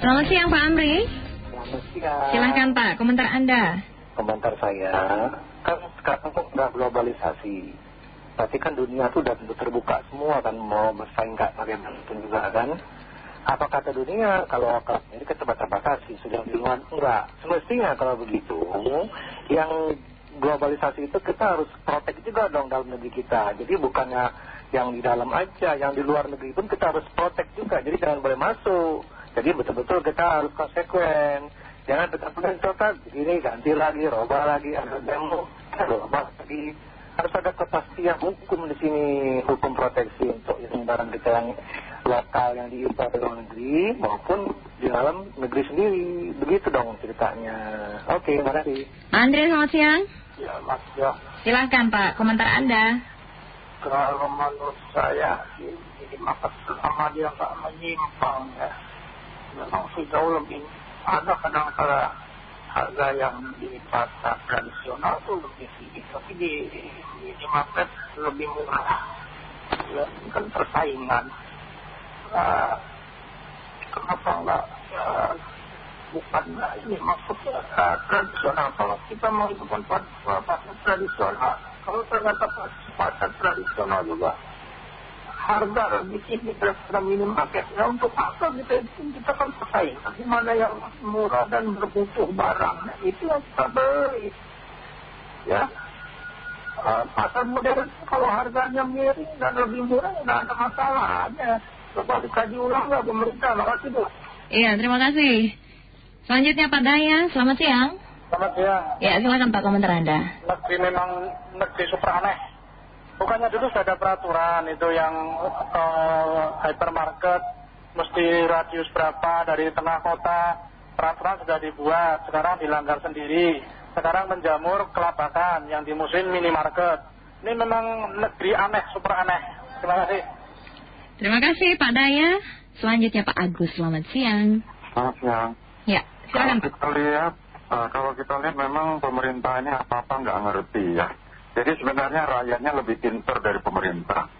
Selamat siang Pak Amri. Selamat siang. Silahkan Pak, komentar Anda. Komentar saya, kan sekarang kok udah globalisasi. Berarti kan dunia tuh udah terbuka semua kan mau bersaing kayak bagaimanapun juga kan. Apa kata dunia kalau Amerika terbatas-batasi sudah di luar enggak. Semestinya kalau begitu, yang globalisasi itu kita harus protek juga dong dalam negeri kita. Jadi bukannya yang di dalam aja, yang di luar negeri pun kita harus protek juga. Jadi jangan boleh masuk. Jadi betul-betul kita harus konsekuen. Jangan betul-betul contoh begini ganti lagi, roba lagi, ada demo, roba lagi. Harus ada kepastian hukum di sini, hukum proteksi untuk barang kita yang lokal yang diimpor dari luar negeri maupun di dalam negeri sendiri. Begitu dong ceritanya. Oke, terima kasih. Andre, selamat siang. Ya mas ya, Silahkan Pak, komentar Anda. kalau menurut saya ini maka selama dia nggak menyimpang ya, memang jauh lebih ada kadang-kala harga yang di pasar tradisional tuh lebih tinggi, tapi di, di, di market lebih murah. Ya, kan persaingan. Nah, kenapa nggak ya, bukan ini maksudnya uh, tradisional kalau kita mau hidupkan pasar tradisional kalau ternyata pasar tradisional juga harga lebih tinggi daripada minimarket ya untuk apa kita kita kan bersaing tapi mana yang murah dan berbutuh barang nah, itu yang kita beli ya uh, pasar modern kalau harganya miring dan lebih murah nggak ada masalahnya coba dikaji ulang nggak pemerintah makasih bu Iya, terima kasih. Selanjutnya Pak Daya, selamat siang. selamat siang Ya, silakan Pak komentar Anda. negeri memang negeri super aneh. Bukannya dulu sudah ada peraturan itu yang eh, hypermarket mesti radius berapa dari tengah kota. Peraturan sudah dibuat, sekarang dilanggar sendiri. Sekarang menjamur kelabakan yang di musim minimarket. Ini memang negeri aneh, super aneh. Terima kasih. Terima kasih Pak Daya. Selanjutnya Pak Agus, selamat siang. Selamat siang. Ya, silakan Pak. kita lihat, eh, kalau kita lihat memang pemerintah ini apa-apa nggak ngerti ya. Jadi sebenarnya rakyatnya lebih pintar dari pemerintah.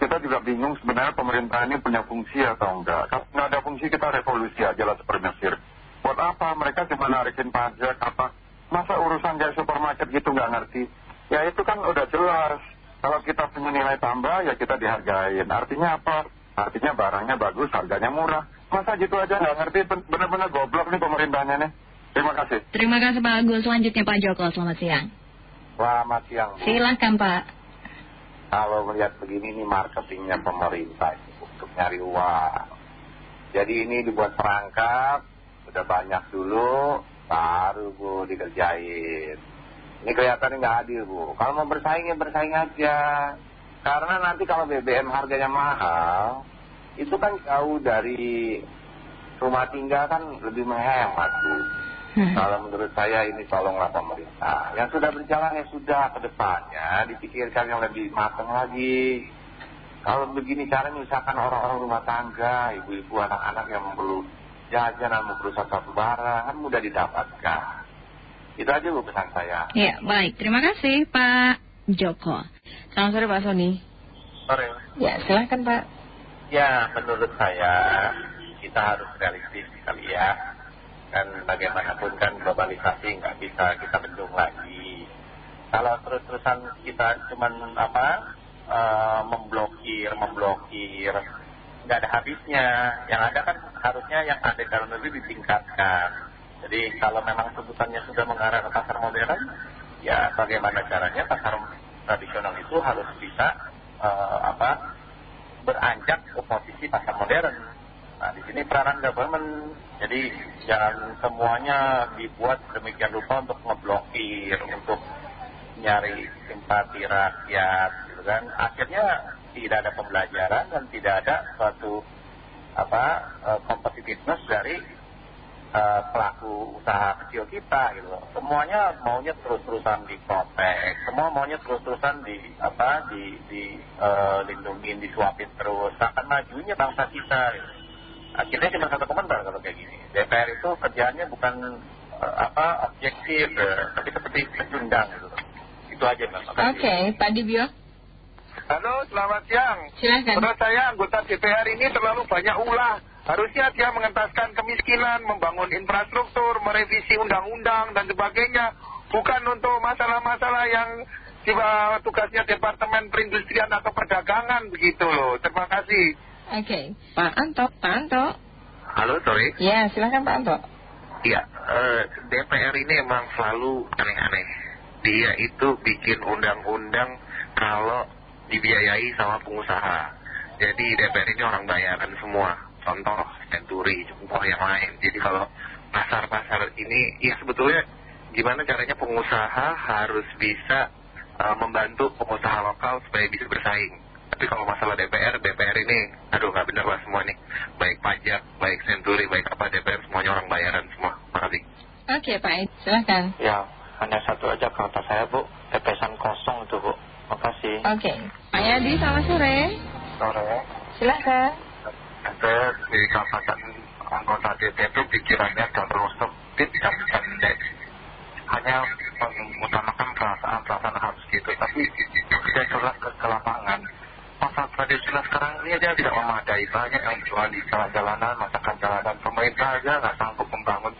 Kita juga bingung sebenarnya pemerintah ini punya fungsi atau enggak. Kalau nggak ada fungsi kita revolusi aja lah seperti Mesir. Buat apa? Mereka cuma narikin pajak apa. Masa urusan kayak supermarket gitu nggak ngerti. Ya itu kan udah jelas. Kalau kita punya nilai tambah ya kita dihargain. Artinya apa? Artinya barangnya bagus, harganya murah. Masa gitu aja nggak ngerti, bener-bener goblok nih pemerintahnya nih. Terima kasih. Terima kasih Pak Agus. Selanjutnya Pak Joko, selamat siang. Selamat siang. Bu. Silahkan Pak. Kalau melihat begini ini marketingnya pemerintah untuk nyari uang. Jadi ini dibuat perangkap, sudah banyak dulu, baru Bu dikerjain. Ini kelihatannya nggak adil Bu. Kalau mau bersaing ya bersaing aja. Karena nanti kalau BBM harganya mahal, itu kan jauh dari rumah tinggal kan lebih menghemat Bu. Hmm. Kalau menurut saya ini tolonglah pemerintah. Yang sudah berjalan ya sudah ke depannya dipikirkan yang lebih matang lagi. Kalau begini caranya misalkan orang-orang rumah tangga, ibu-ibu anak-anak yang perlu jajan, mau perlu satu barang, kan mudah didapatkan. Itu aja bu pesan saya. Ya, baik. Terima kasih Pak Joko. Selamat sore Pak Sony. Sore. Ya, silahkan Pak. Ya menurut saya kita harus realistis sekali ya. Dan bagaimanapun kan globalisasi nggak bisa kita bendung lagi. Kalau terus-terusan kita cuman apa eh, memblokir, memblokir, nggak ada habisnya. Yang ada kan harusnya yang ada dalam negeri ditingkatkan. Jadi kalau memang sebutannya sudah mengarah ke pasar modern, ya bagaimana caranya pasar tradisional itu harus bisa eh, apa beranjak ke posisi pasar modern. Nah, di sini peranan government. Jadi jangan semuanya dibuat demikian rupa untuk ngeblokir, untuk nyari simpati rakyat, gitu kan. Akhirnya tidak ada pembelajaran dan tidak ada suatu apa eh, competitiveness dari eh, pelaku usaha kecil kita gitu. Semuanya maunya terus-terusan diprotek, semua maunya terus-terusan di apa di di eh, disuapin terus. Akan majunya bangsa kita. Gitu. Akhirnya cuma satu komentar kalau kayak gini. DPR itu kerjaannya bukan eh, apa objektif, eh, tapi seperti pecundang gitu. Itu aja Mbak. Oke, Makasih. Pak Dibio. Halo, selamat siang. Silahkan. Menurut saya anggota DPR ini terlalu banyak ulah. Harusnya dia mengentaskan kemiskinan, membangun infrastruktur, merevisi undang-undang dan sebagainya. Bukan untuk masalah-masalah yang tiba tugasnya Departemen Perindustrian atau Perdagangan begitu loh. Terima kasih. Oke, Pak Anto, Pak Anto. Halo, sorry. Ya, silakan Pak Anto. Iya, eh, DPR ini emang selalu aneh-aneh. Dia itu bikin undang-undang kalau dibiayai sama pengusaha. Jadi DPR ini orang bayaran semua contoh Century, contoh yang lain. Jadi kalau pasar-pasar ini, ya sebetulnya gimana caranya pengusaha harus bisa uh, membantu pengusaha lokal supaya bisa bersaing. Tapi kalau masalah DPR, DPR ini, aduh nggak bener lah semua nih. Baik pajak, baik Century, baik apa DPR, semuanya orang bayaran semua. Makasih. Oke Pak Ed, silahkan. Ya, hanya satu aja kata saya Bu, tepesan kosong itu Bu. Makasih. Oke, Pak Yadi selamat sore. Sore. Silahkan saya di kawasan anggota DPR itu pikirannya terus sempit dan pendek hanya mengutamakan perasaan-perasaan harus gitu tapi saya jelas ke, ke lapangan pasar tradisional sekarang ini aja tidak memadai banyak yang jual di jalan-jalanan masakan jalanan pemerintah aja nggak sanggup membangun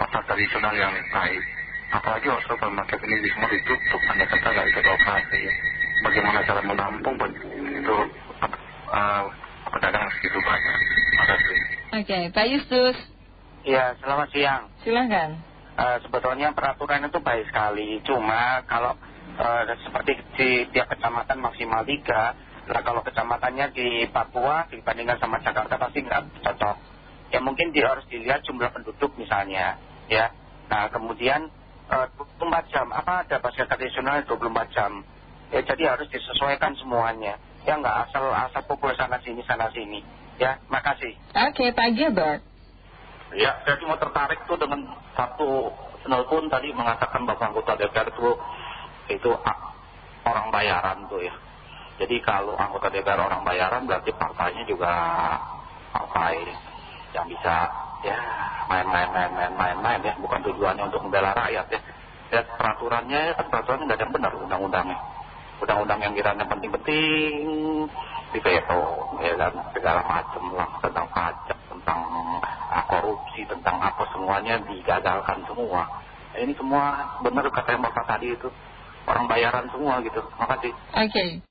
pasar tradisional yang baik apalagi waktu supermarket ini semua ditutup hanya kita nggak bisa beroperasi bagaimana cara menampung itu uh, pedagang segitu banyak. Terima kasih. Oke, Pak Yustus. Ya, selamat siang. Silahkan. Uh, sebetulnya peraturan itu baik sekali. Cuma kalau uh, seperti di tiap kecamatan maksimal tiga, lah kalau kecamatannya di Papua dibandingkan sama Jakarta pasti nggak cocok. Ya mungkin dia harus dilihat jumlah penduduk misalnya, ya. Nah kemudian uh, 24 jam, apa ada pasca tradisional 24 jam. Ya jadi harus disesuaikan semuanya ya nggak asal asal pukul sana sini sana sini ya makasih oke Pak Gilbert ya saya cuma tertarik tuh dengan satu pun tadi mengatakan bahwa anggota DPR itu itu orang bayaran tuh ya jadi kalau anggota DPR orang bayaran berarti partainya juga partai yang bisa ya main-main main-main main-main ya. Bukan tujuannya untuk membela rakyat ya. Ya peraturannya peraturannya nggak ada yang benar undang-undangnya. Undang-undang yang kiranya penting-penting di veto ya kan segala macam lah tentang pajak tentang uh, korupsi tentang apa semuanya digagalkan semua. Ini semua benar kata yang bapak tadi itu. Orang bayaran semua gitu. Makasih oke